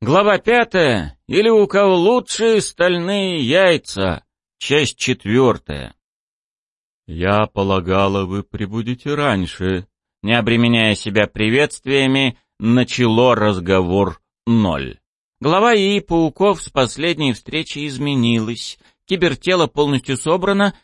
Глава пятая. Или у кого лучшие стальные яйца. Часть четвертая. Я полагала, вы прибудете раньше. Не обременяя себя приветствиями, начало разговор ноль. Глава ИИ пауков с последней встречи изменилась. Кибертело полностью собрано,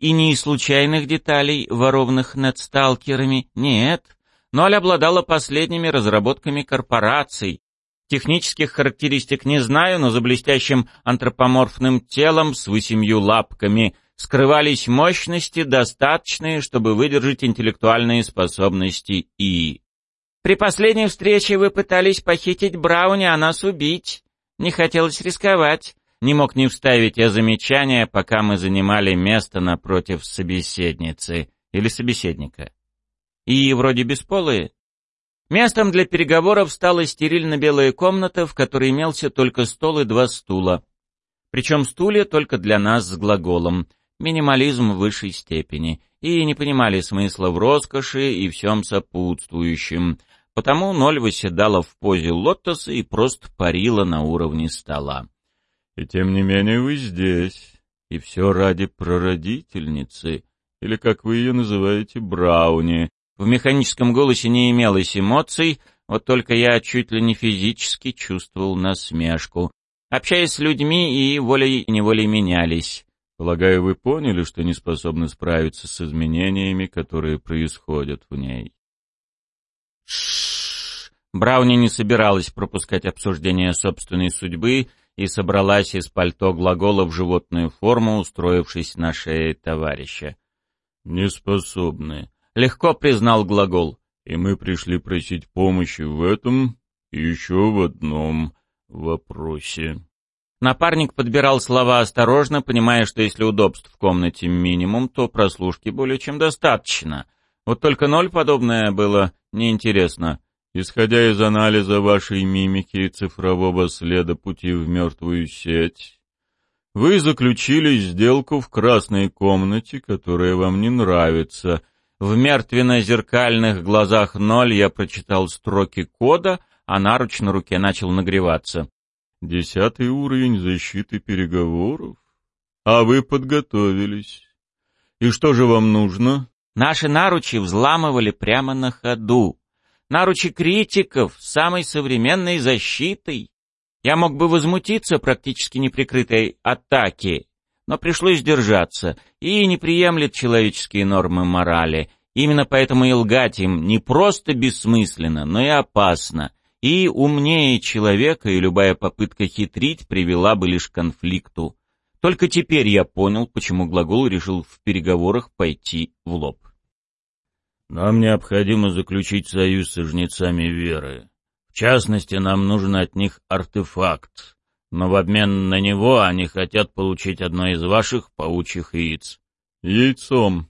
и не из случайных деталей, ворованных над сталкерами, нет. Ноль обладала последними разработками корпораций, Технических характеристик не знаю, но за блестящим антропоморфным телом с восемью лапками скрывались мощности, достаточные, чтобы выдержать интеллектуальные способности И. При последней встрече вы пытались похитить Брауни, а нас убить. Не хотелось рисковать. Не мог не вставить я замечания, пока мы занимали место напротив собеседницы или собеседника. И вроде бесполые. Местом для переговоров стала стерильно-белая комната, в которой имелся только стол и два стула. Причем стулья только для нас с глаголом. Минимализм в высшей степени. И не понимали смысла в роскоши и всем сопутствующем. Потому ноль выседала в позе лотоса и просто парила на уровне стола. «И тем не менее вы здесь. И все ради прародительницы, или, как вы ее называете, Брауни», в механическом голосе не имелось эмоций, вот только я чуть ли не физически чувствовал насмешку. Общаясь с людьми и волей-неволей менялись. Полагаю, вы поняли, что не способны справиться с изменениями, которые происходят в ней. Шшш. Брауни не собиралась пропускать обсуждение собственной судьбы и собралась из пальто глагола в животную форму, устроившись на шее товарища. «Не способны», легко признал глагол. И мы пришли просить помощи в этом и еще в одном вопросе. Напарник подбирал слова осторожно, понимая, что если удобств в комнате минимум, то прослушки более чем достаточно. Вот только ноль подобное было неинтересно. Исходя из анализа вашей мимики и цифрового следа пути в мертвую сеть, вы заключили сделку в красной комнате, которая вам не нравится — в мертвенно-зеркальных глазах ноль я прочитал строки кода, а наруч на руке начал нагреваться. «Десятый уровень защиты переговоров? А вы подготовились. И что же вам нужно?» Наши наручи взламывали прямо на ходу. Наручи критиков с самой современной защитой. Я мог бы возмутиться практически неприкрытой атаке, но пришлось держаться и не приемлет человеческие нормы морали. Именно поэтому и лгать им не просто бессмысленно, но и опасно. И умнее человека, и любая попытка хитрить привела бы лишь к конфликту. Только теперь я понял, почему глагол решил в переговорах пойти в лоб. Нам необходимо заключить союз со жнецами веры. В частности, нам нужен от них артефакт, но в обмен на него они хотят получить одно из ваших паучьих яиц. Яйцом.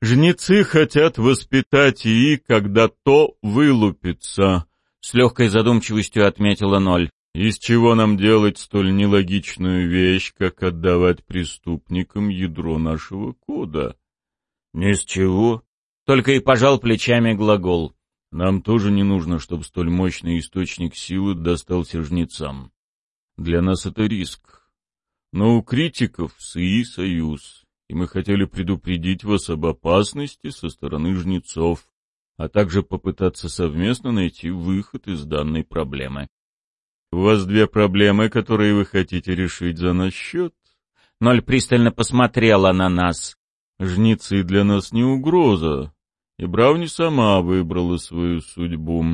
Жнецы хотят воспитать яи, когда то вылупится, — с легкой задумчивостью отметила Ноль. Из чего нам делать столь нелогичную вещь, как отдавать преступникам ядро нашего кода? Ни с чего. Только и пожал плечами глагол. Нам тоже не нужно, чтобы столь мощный источник силы достался жнецам. Для нас это риск. Но у критиков СИИ союз, и мы хотели предупредить вас об опасности со стороны жнецов, а также попытаться совместно найти выход из данной проблемы. У вас две проблемы, которые вы хотите решить за наш счет. Ноль пристально посмотрела на нас. Жнецы для нас не угроза, и Брауни сама выбрала свою судьбу.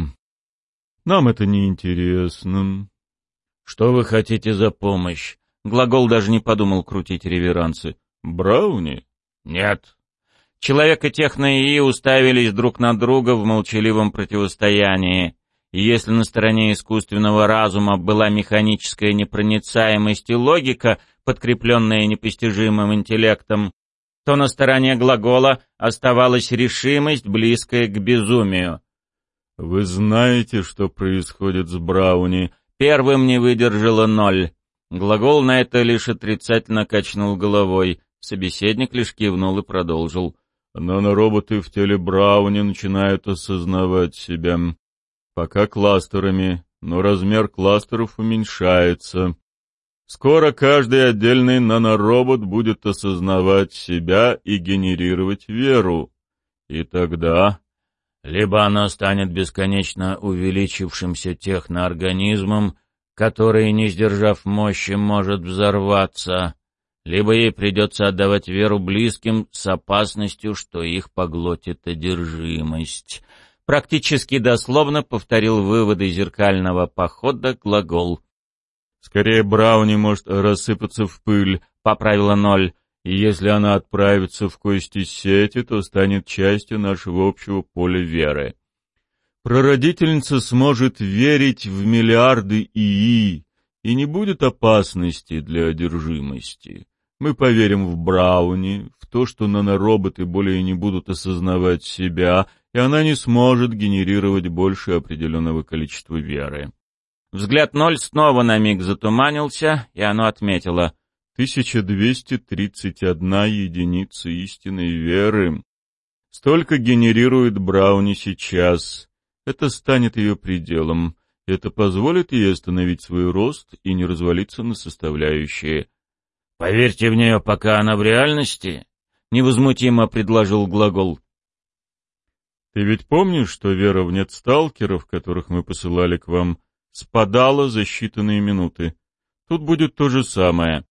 Нам это не интересно. «Что вы хотите за помощь?» Глагол даже не подумал крутить реверансы. «Брауни?» «Нет». Человек и техно-ИИ уставились друг на друга в молчаливом противостоянии. И если на стороне искусственного разума была механическая непроницаемость и логика, подкрепленная непостижимым интеллектом, то на стороне глагола оставалась решимость, близкая к безумию. «Вы знаете, что происходит с Брауни?» Первым не выдержало ноль. Глагол на это лишь отрицательно качнул головой. Собеседник лишь кивнул и продолжил. Нанороботы в теле Брауни начинают осознавать себя. Пока кластерами, но размер кластеров уменьшается. Скоро каждый отдельный наноробот будет осознавать себя и генерировать веру. И тогда либо оно станет бесконечно увеличившимся техноорганизмом, который, не сдержав мощи, может взорваться, либо ей придется отдавать веру близким с опасностью, что их поглотит одержимость. Практически дословно повторил выводы зеркального похода глагол. «Скорее Брауни может рассыпаться в пыль», — поправила Ноль. «И если она отправится в кости сети, то станет частью нашего общего поля веры. Прародительница сможет верить в миллиарды ИИ, и не будет опасности для одержимости. Мы поверим в Брауни, в то, что нанороботы более не будут осознавать себя, и она не сможет генерировать больше определенного количества веры. Взгляд ноль снова на миг затуманился, и оно отметило 1231 единица истинной веры. Столько генерирует Брауни сейчас. Это станет ее пределом. Это позволит ей остановить свой рост и не развалиться на составляющие. «Поверьте в нее, пока она в реальности», — невозмутимо предложил глагол. «Ты ведь помнишь, что вера в нет сталкеров, которых мы посылали к вам, спадала за считанные минуты? Тут будет то же самое».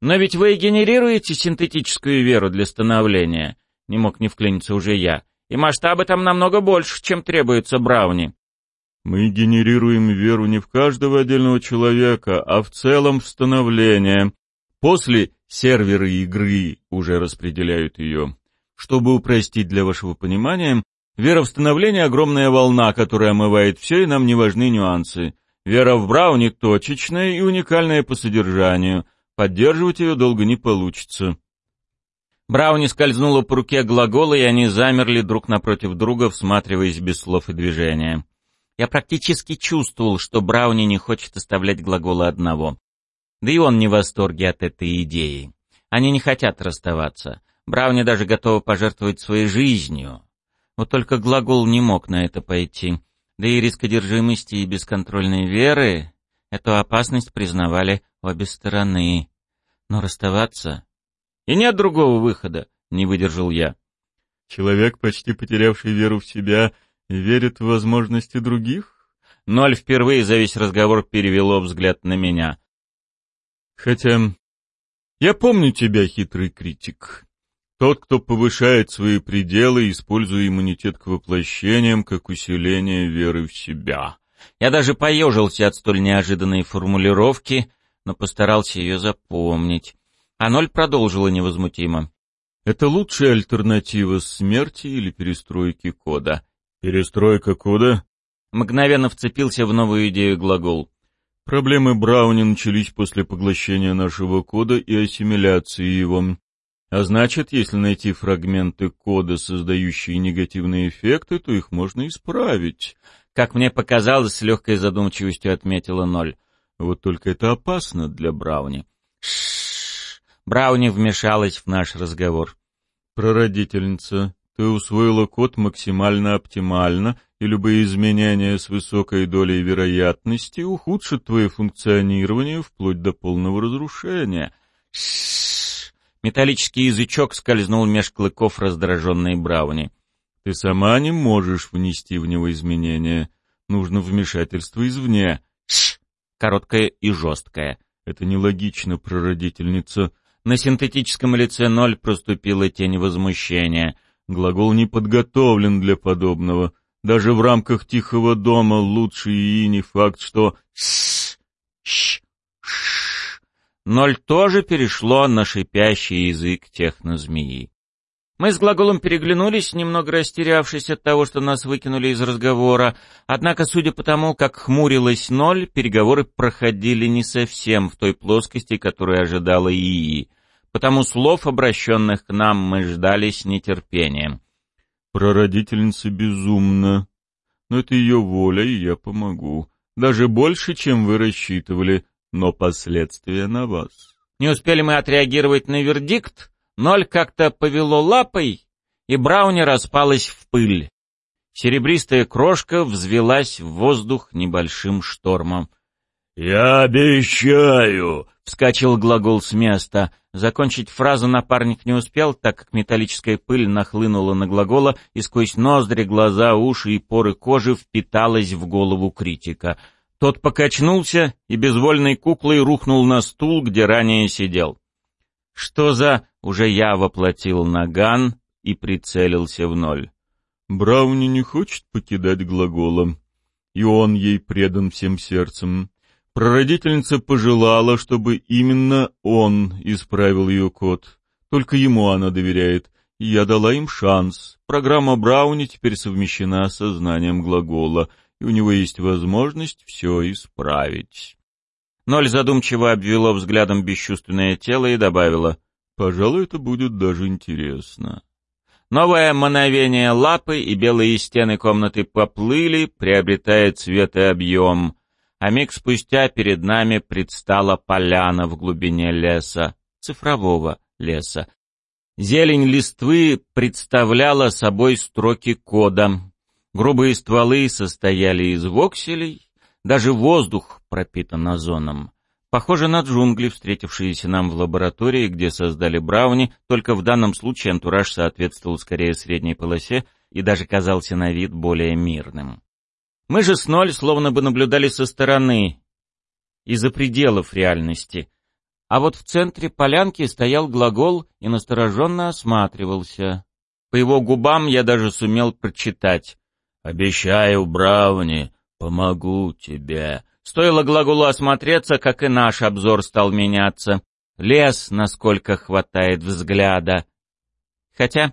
«Но ведь вы генерируете синтетическую веру для становления», — не мог не вклиниться уже я, «и масштабы там намного больше, чем требуется Брауни». «Мы генерируем веру не в каждого отдельного человека, а в целом в становление», После серверы игры уже распределяют ее. Чтобы упростить для вашего понимания, вера в становление — огромная волна, которая омывает все, и нам не важны нюансы. Вера в Брауни точечная и уникальная по содержанию. Поддерживать ее долго не получится. Брауни скользнула по руке глагола, и они замерли друг напротив друга, всматриваясь без слов и движения. Я практически чувствовал, что Брауни не хочет оставлять глагола одного. Да и он не в восторге от этой идеи. Они не хотят расставаться. Брауни даже готовы пожертвовать своей жизнью. Вот только глагол не мог на это пойти. Да и риск одержимости и бесконтрольной веры эту опасность признавали обе стороны. Но расставаться... И нет другого выхода, не выдержал я. Человек, почти потерявший веру в себя, верит в возможности других? Ноль впервые за весь разговор перевело взгляд на меня. Хотя я помню тебя, хитрый критик. Тот, кто повышает свои пределы, используя иммунитет к воплощениям как усиление веры в себя. Я даже поежился от столь неожиданной формулировки, но постарался ее запомнить. А ноль продолжила невозмутимо. Это лучшая альтернатива смерти или перестройки кода. Перестройка кода? Мгновенно вцепился в новую идею глагол. Проблемы Брауни начались после поглощения нашего кода и ассимиляции его. А значит, если найти фрагменты кода, создающие негативные эффекты, то их можно исправить. Как мне показалось, с легкой задумчивостью отметила ноль. Вот только это опасно для Брауни. Шшш. Брауни вмешалась в наш разговор. Прародительница, ты усвоила код максимально оптимально и любые изменения с высокой долей вероятности ухудшат твое функционирование вплоть до полного разрушения. Шшш! Металлический язычок скользнул меж клыков раздраженной Брауни. Ты сама не можешь внести в него изменения. Нужно вмешательство извне. Короткое и жесткое. Это нелогично, прародительница. На синтетическом лице ноль проступила тень возмущения. Глагол не подготовлен для подобного. Даже в рамках тихого дома лучше и не факт, что «ш ш ш Ноль тоже перешло на шипящий язык технозмеи. Мы с глаголом переглянулись, немного растерявшись от того, что нас выкинули из разговора, однако, судя по тому, как хмурилась ноль, переговоры проходили не совсем в той плоскости, которую ожидала ИИ, потому слов, обращенных к нам, мы ждали с нетерпением. Прародительница безумна. Но это ее воля, и я помогу. Даже больше, чем вы рассчитывали, но последствия на вас. Не успели мы отреагировать на вердикт, ноль как-то повело лапой, и Брауни распалась в пыль. Серебристая крошка взвелась в воздух небольшим штормом. «Я обещаю!» — вскочил глагол с места. Закончить фразу напарник не успел, так как металлическая пыль нахлынула на глагола и сквозь ноздри, глаза, уши и поры кожи впиталась в голову критика. Тот покачнулся и безвольной куклой рухнул на стул, где ранее сидел. Что за... Уже я воплотил наган и прицелился в ноль. Брауни не хочет покидать глаголом, и он ей предан всем сердцем. Прародительница пожелала, чтобы именно он исправил ее код. Только ему она доверяет, я дала им шанс. Программа Брауни теперь совмещена со знанием глагола, и у него есть возможность все исправить. Ноль задумчиво обвело взглядом бесчувственное тело и добавила, «Пожалуй, это будет даже интересно». Новое мановение лапы и белые стены комнаты поплыли, приобретая цвет и объем, а миг спустя перед нами предстала поляна в глубине леса, цифрового леса. Зелень листвы представляла собой строки кода. Грубые стволы состояли из вокселей, даже воздух пропитан озоном. Похоже на джунгли, встретившиеся нам в лаборатории, где создали Брауни, только в данном случае антураж соответствовал скорее средней полосе и даже казался на вид более мирным. Мы же с ноль словно бы наблюдали со стороны, из-за пределов реальности. А вот в центре полянки стоял глагол и настороженно осматривался. По его губам я даже сумел прочитать. «Обещаю, Брауни, помогу тебе». Стоило глаголу осмотреться, как и наш обзор стал меняться. Лес, насколько хватает взгляда. Хотя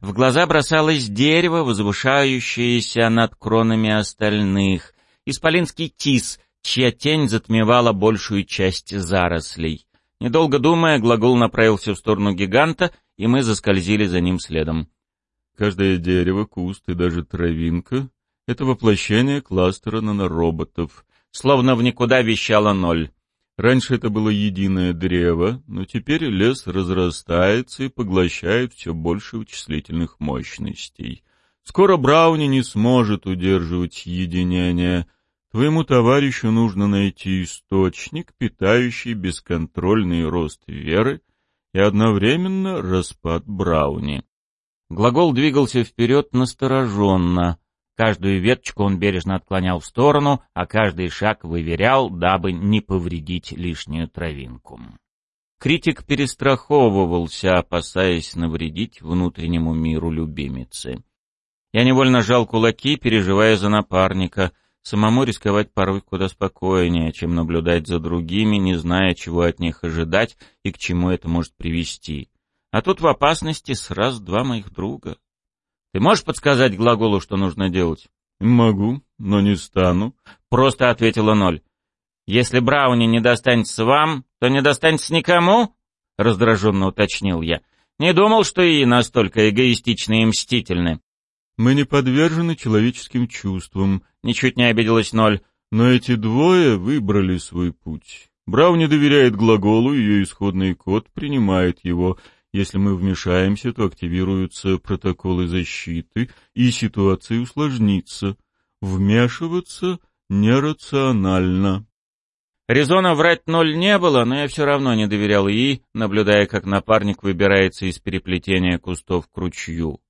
в глаза бросалось дерево, возвышающееся над кронами остальных. Исполинский тис, чья тень затмевала большую часть зарослей. Недолго думая, глагол направился в сторону гиганта, и мы заскользили за ним следом. Каждое дерево, куст и даже травинка — это воплощение кластера нанороботов, словно в никуда вещало ноль. Раньше это было единое древо, но теперь лес разрастается и поглощает все больше вычислительных мощностей. Скоро Брауни не сможет удерживать единение. Твоему товарищу нужно найти источник, питающий бесконтрольный рост веры и одновременно распад Брауни. Глагол двигался вперед настороженно. Каждую веточку он бережно отклонял в сторону, а каждый шаг выверял, дабы не повредить лишнюю травинку. Критик перестраховывался, опасаясь навредить внутреннему миру любимицы. Я невольно жал кулаки, переживая за напарника. Самому рисковать порой куда спокойнее, чем наблюдать за другими, не зная, чего от них ожидать и к чему это может привести. А тут в опасности сразу два моих друга. Ты можешь подсказать глаголу, что нужно делать? Могу, но не стану. Просто ответила ноль. Если Брауни не достанется вам, то не достанется никому? Раздраженно уточнил я. Не думал, что и настолько эгоистичны и мстительны. Мы не подвержены человеческим чувствам. Ничуть не обиделась ноль. Но эти двое выбрали свой путь. Брауни доверяет глаголу, ее исходный код принимает его, если мы вмешаемся, то активируются протоколы защиты, и ситуация усложнится. Вмешиваться нерационально. Резона врать ноль не было, но я все равно не доверял ей, наблюдая, как напарник выбирается из переплетения кустов к ручью.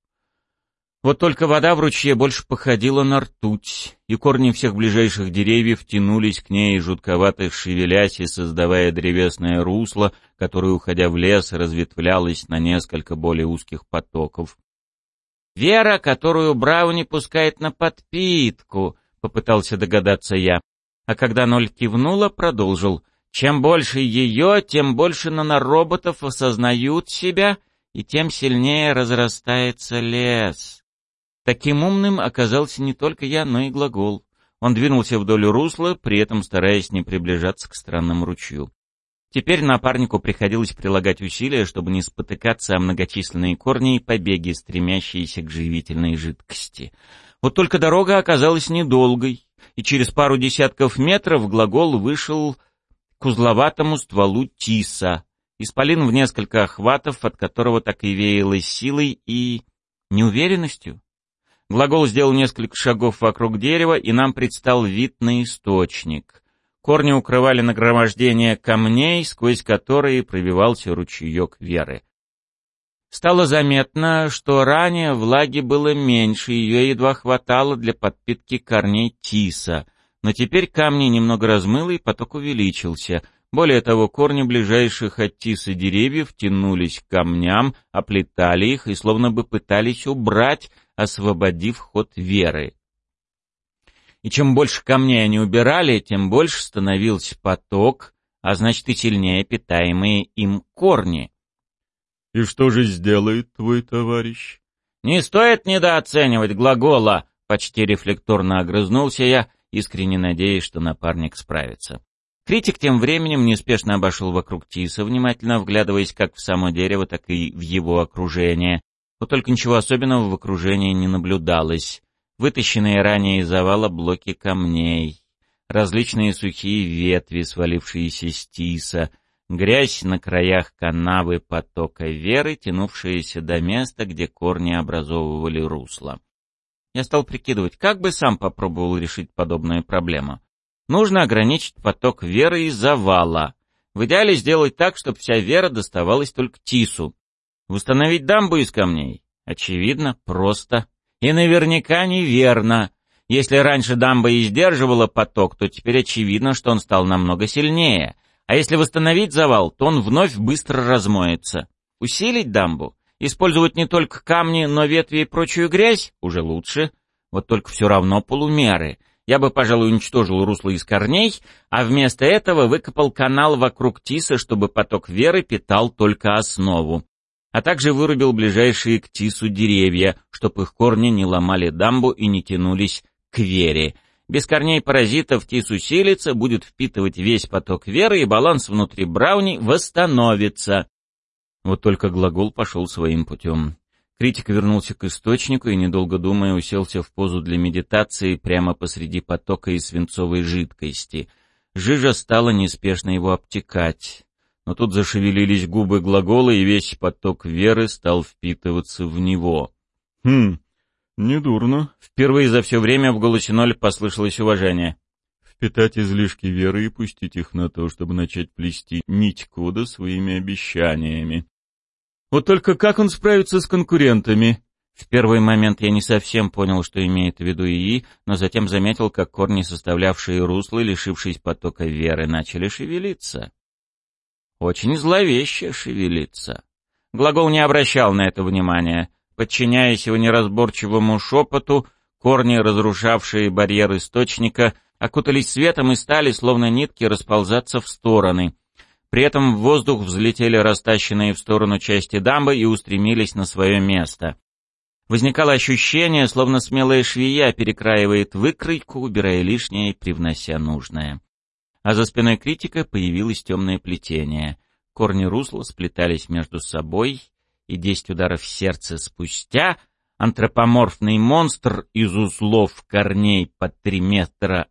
Вот только вода в ручье больше походила на ртуть, и корни всех ближайших деревьев тянулись к ней, жутковато шевелясь и создавая древесное русло, которое, уходя в лес, разветвлялось на несколько более узких потоков. «Вера, которую Брауни пускает на подпитку», — попытался догадаться я. А когда ноль кивнула, продолжил. «Чем больше ее, тем больше нанороботов осознают себя, и тем сильнее разрастается лес». Таким умным оказался не только я, но и глагол. Он двинулся вдоль русла, при этом стараясь не приближаться к странному ручью. Теперь напарнику приходилось прилагать усилия, чтобы не спотыкаться о многочисленные корни и побеги, стремящиеся к живительной жидкости. Вот только дорога оказалась недолгой, и через пару десятков метров глагол вышел к узловатому стволу тиса, исполин в несколько охватов, от которого так и веяло силой и неуверенностью. Глагол сделал несколько шагов вокруг дерева, и нам предстал вид на источник. Корни укрывали нагромождение камней, сквозь которые пробивался ручеек веры. Стало заметно, что ранее влаги было меньше, ее едва хватало для подпитки корней тиса, но теперь камни немного размыло и поток увеличился. Более того, корни ближайших от тиса деревьев тянулись к камням, оплетали их и словно бы пытались убрать, освободив ход веры. И чем больше камней они убирали, тем больше становился поток, а значит и сильнее питаемые им корни. «И что же сделает твой товарищ?» «Не стоит недооценивать глагола», — почти рефлекторно огрызнулся я, искренне надеясь, что напарник справится. Критик тем временем неспешно обошел вокруг Тиса, внимательно вглядываясь как в само дерево, так и в его окружение. Вот только ничего особенного в окружении не наблюдалось. Вытащенные ранее из завала блоки камней, различные сухие ветви, свалившиеся с Тиса — грязь на краях канавы потока веры, тянувшаяся до места, где корни образовывали русло. Я стал прикидывать, как бы сам попробовал решить подобную проблему. Нужно ограничить поток веры из завала. В идеале сделать так, чтобы вся вера доставалась только Тису. Установить дамбу из камней? Очевидно, просто. И наверняка неверно. Если раньше дамба и сдерживала поток, то теперь очевидно, что он стал намного сильнее — а если восстановить завал, то он вновь быстро размоется. Усилить дамбу? Использовать не только камни, но ветви и прочую грязь? Уже лучше. Вот только все равно полумеры. Я бы, пожалуй, уничтожил русло из корней, а вместо этого выкопал канал вокруг Тиса, чтобы поток веры питал только основу. А также вырубил ближайшие к Тису деревья, чтобы их корни не ломали дамбу и не тянулись к вере. Без корней паразитов тис усилится, будет впитывать весь поток веры, и баланс внутри Брауни восстановится. Вот только глагол пошел своим путем. Критик вернулся к источнику и, недолго думая, уселся в позу для медитации прямо посреди потока из свинцовой жидкости. Жижа стала неспешно его обтекать. Но тут зашевелились губы глагола, и весь поток веры стал впитываться в него. «Хм, «Недурно». Впервые за все время в голосе Ноль послышалось уважение. «Впитать излишки веры и пустить их на то, чтобы начать плести нить кода своими обещаниями». «Вот только как он справится с конкурентами?» В первый момент я не совсем понял, что имеет в виду ИИ, но затем заметил, как корни, составлявшие русло, лишившись потока веры, начали шевелиться. Очень зловеще шевелиться. Глагол не обращал на это внимания. Подчиняясь его неразборчивому шепоту, корни, разрушавшие барьер источника, окутались светом и стали, словно нитки, расползаться в стороны. При этом в воздух взлетели растащенные в сторону части дамбы и устремились на свое место. Возникало ощущение, словно смелая швея перекраивает выкройку, убирая лишнее и привнося нужное. А за спиной критика появилось темное плетение. Корни русла сплетались между собой, и десять ударов сердца спустя антропоморфный монстр из узлов корней под три метра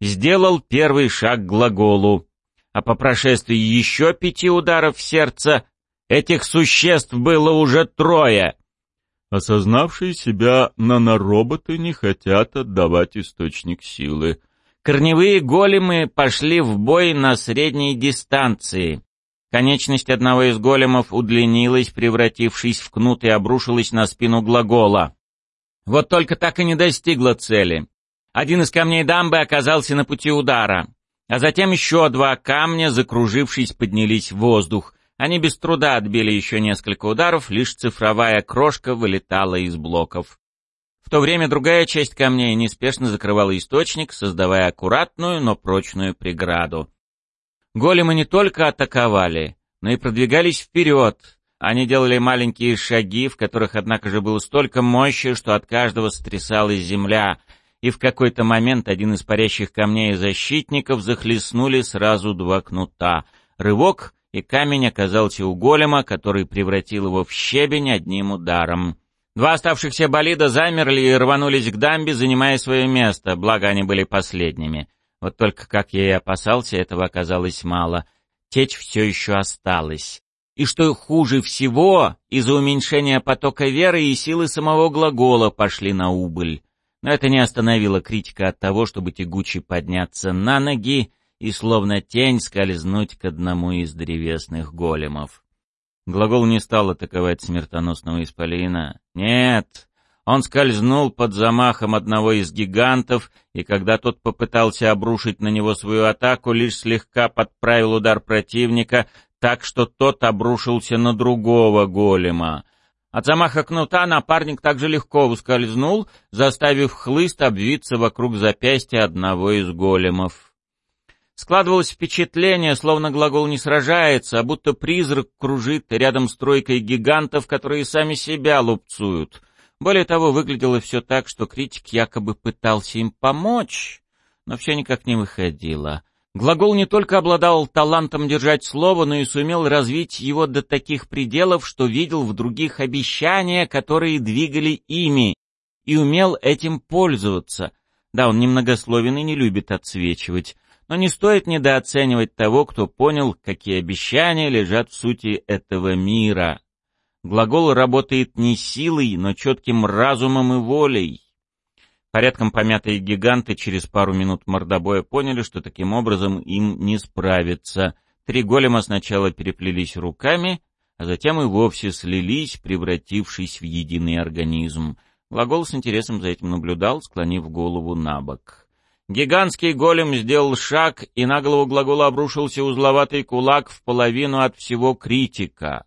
сделал первый шаг к глаголу, а по прошествии еще пяти ударов сердца этих существ было уже трое. Осознавшие себя нанороботы не хотят отдавать источник силы. Корневые големы пошли в бой на средней дистанции. Конечность одного из големов удлинилась, превратившись в кнут и обрушилась на спину глагола. Вот только так и не достигла цели. Один из камней дамбы оказался на пути удара, а затем еще два камня, закружившись, поднялись в воздух. Они без труда отбили еще несколько ударов, лишь цифровая крошка вылетала из блоков. В то время другая часть камней неспешно закрывала источник, создавая аккуратную, но прочную преграду. Големы не только атаковали, но и продвигались вперед. Они делали маленькие шаги, в которых, однако же, было столько мощи, что от каждого сотрясалась земля, и в какой-то момент один из парящих камней защитников захлестнули сразу два кнута. Рывок, и камень оказался у голема, который превратил его в щебень одним ударом. Два оставшихся болида замерли и рванулись к дамбе, занимая свое место, благо они были последними. Вот только, как я и опасался, этого оказалось мало. Течь все еще осталась. И что хуже всего, из-за уменьшения потока веры и силы самого глагола пошли на убыль. Но это не остановило критика от того, чтобы тягуче подняться на ноги и словно тень скользнуть к одному из древесных големов. Глагол не стал атаковать смертоносного исполина. Нет, он скользнул под замахом одного из гигантов, и когда тот попытался обрушить на него свою атаку, лишь слегка подправил удар противника, так что тот обрушился на другого голема. От замаха кнута напарник также легко ускользнул, заставив хлыст обвиться вокруг запястья одного из големов. Складывалось впечатление, словно глагол не сражается, а будто призрак кружит рядом с тройкой гигантов, которые сами себя лупцуют — более того, выглядело все так, что критик якобы пытался им помочь, но все никак не выходило. Глагол не только обладал талантом держать слово, но и сумел развить его до таких пределов, что видел в других обещания, которые двигали ими, и умел этим пользоваться. Да, он немногословен и не любит отсвечивать, но не стоит недооценивать того, кто понял, какие обещания лежат в сути этого мира. Глагол работает не силой, но четким разумом и волей. Порядком помятые гиганты через пару минут мордобоя поняли, что таким образом им не справиться. Три голема сначала переплелись руками, а затем и вовсе слились, превратившись в единый организм. Глагол с интересом за этим наблюдал, склонив голову на бок. Гигантский голем сделал шаг, и на голову глагола обрушился узловатый кулак в половину от всего критика.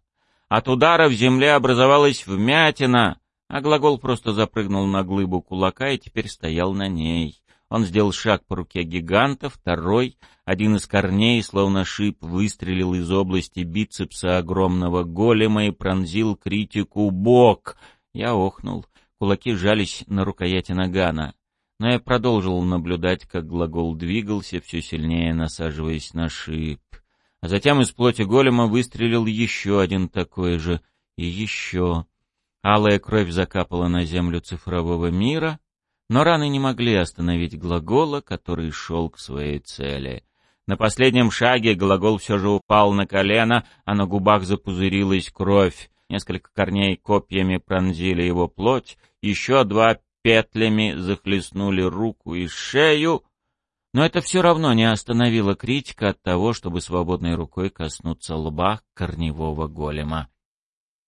От удара в земле образовалась вмятина, а глагол просто запрыгнул на глыбу кулака и теперь стоял на ней. Он сделал шаг по руке гиганта, второй, один из корней, словно шип, выстрелил из области бицепса огромного голема и пронзил критику бок. Я охнул. Кулаки жались на рукояти нагана. Но я продолжил наблюдать, как глагол двигался, все сильнее насаживаясь на шип. А затем из плоти голема выстрелил еще один такой же. И еще. Алая кровь закапала на землю цифрового мира, но раны не могли остановить глагола, который шел к своей цели. На последнем шаге глагол все же упал на колено, а на губах запузырилась кровь. Несколько корней копьями пронзили его плоть, еще два петлями захлестнули руку и шею, но это все равно не остановило критика от того, чтобы свободной рукой коснуться лба корневого голема.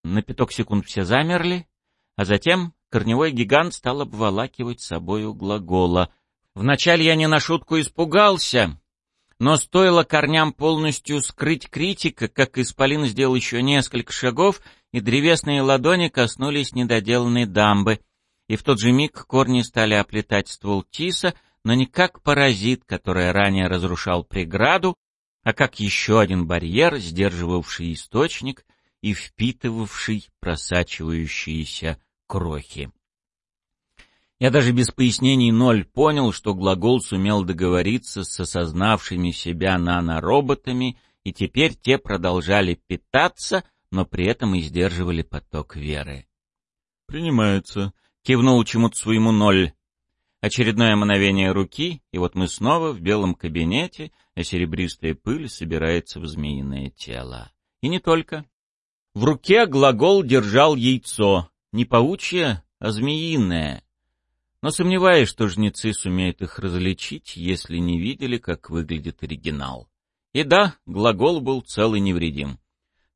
На пяток секунд все замерли, а затем корневой гигант стал обволакивать собою глагола. Вначале я не на шутку испугался, но стоило корням полностью скрыть критика, как Исполин сделал еще несколько шагов, и древесные ладони коснулись недоделанной дамбы, и в тот же миг корни стали оплетать ствол тиса — но не как паразит, который ранее разрушал преграду, а как еще один барьер, сдерживавший источник и впитывавший просачивающиеся крохи. Я даже без пояснений ноль понял, что глагол сумел договориться с осознавшими себя нанороботами, и теперь те продолжали питаться, но при этом и сдерживали поток веры. «Принимается», — кивнул чему-то своему ноль. Очередное мгновение руки, и вот мы снова в белом кабинете, а серебристая пыль собирается в змеиное тело. И не только. В руке глагол держал яйцо, не паучье, а змеиное. Но сомневаюсь, что жнецы сумеют их различить, если не видели, как выглядит оригинал. И да, глагол был цел и невредим.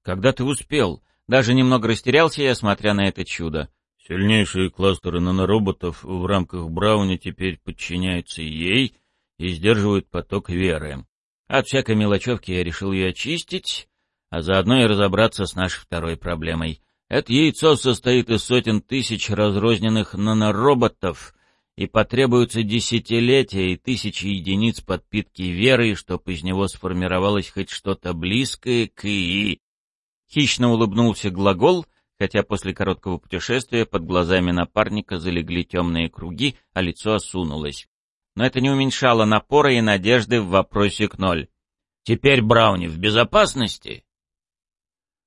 Когда ты успел? Даже немного растерялся я, смотря на это чудо. Сильнейшие кластеры нанороботов в рамках Брауни теперь подчиняются ей и сдерживают поток веры. От всякой мелочевки я решил ее очистить, а заодно и разобраться с нашей второй проблемой. Это яйцо состоит из сотен тысяч разрозненных нанороботов, и потребуются десятилетия и тысячи единиц подпитки веры, чтобы из него сформировалось хоть что-то близкое к ИИ. Хищно улыбнулся глагол, хотя после короткого путешествия под глазами напарника залегли темные круги, а лицо осунулось. Но это не уменьшало напора и надежды в вопросе к ноль. «Теперь Брауни в безопасности?»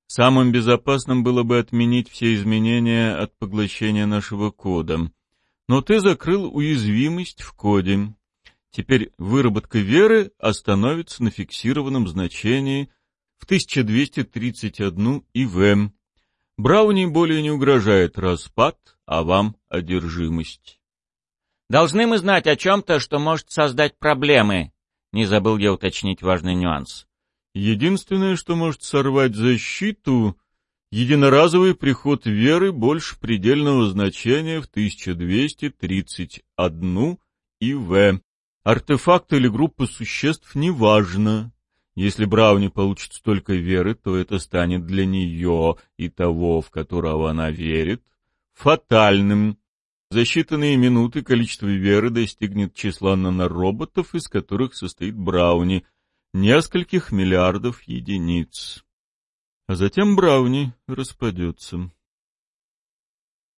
Самым безопасным было бы отменить все изменения от поглощения нашего кода. Но ты закрыл уязвимость в коде. Теперь выработка веры остановится на фиксированном значении в 1231 ИВ. Брауни более не угрожает распад, а вам одержимость. Должны мы знать о чем-то, что может создать проблемы. Не забыл я уточнить важный нюанс. Единственное, что может сорвать защиту, единоразовый приход веры больше предельного значения в 1231 ИВ. Артефакт или группа существ неважно. Если Брауни получит столько веры, то это станет для нее и того, в которого она верит, фатальным. За считанные минуты количество веры достигнет числа нанороботов, из которых состоит Брауни, нескольких миллиардов единиц. А затем Брауни распадется.